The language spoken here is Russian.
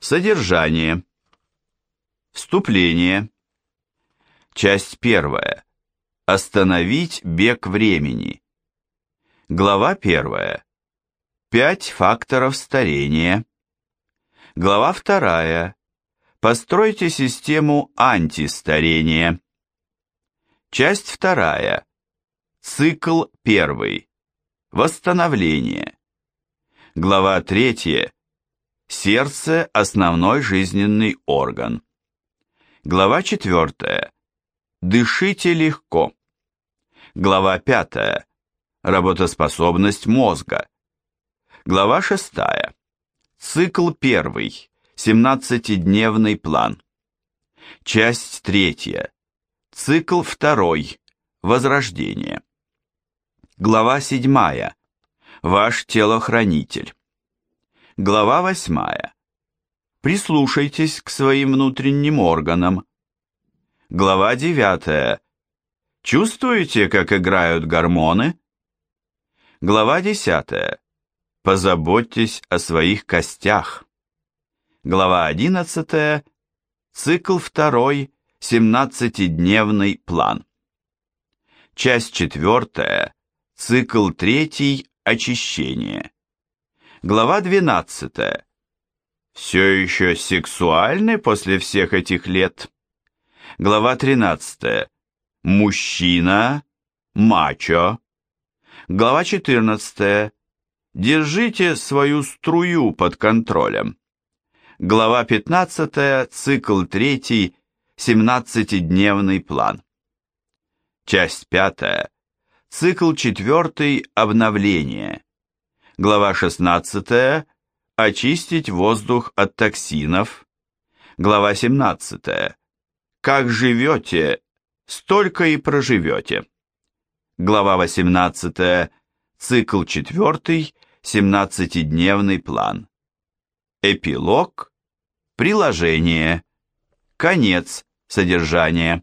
Содержание. Вступление. Часть первая. Остановить бег времени. Глава первая. Пять факторов старения. Глава вторая. Постройте систему антистарения. Часть вторая. Цикл первый. Восстановление. Глава третья. Сердце – основной жизненный орган. Глава четвертая. Дышите легко. Глава пятая. Работоспособность мозга. Глава шестая. Цикл первый. 17-дневный план. Часть третья. Цикл второй. Возрождение. Глава седьмая. Ваш телохранитель. Глава восьмая. Прислушайтесь к своим внутренним органам. Глава девятая. Чувствуете, как играют гормоны? Глава десятая. Позаботьтесь о своих костях. Глава одиннадцатая. Цикл второй. Семнадцатидневный план. Часть четвертая. Цикл третий. Очищение. Глава 12. Все еще сексуальны после всех этих лет? Глава 13. Мужчина, мачо. Глава 14. Держите свою струю под контролем. Глава 15. Цикл 3. 17-дневный план. Часть 5. Цикл 4. Обновление. Глава 16. Очистить воздух от токсинов. Глава 17. Как живете, столько и проживете. Глава 18. Цикл 4. 17-дневный план. Эпилог. Приложение. Конец содержания.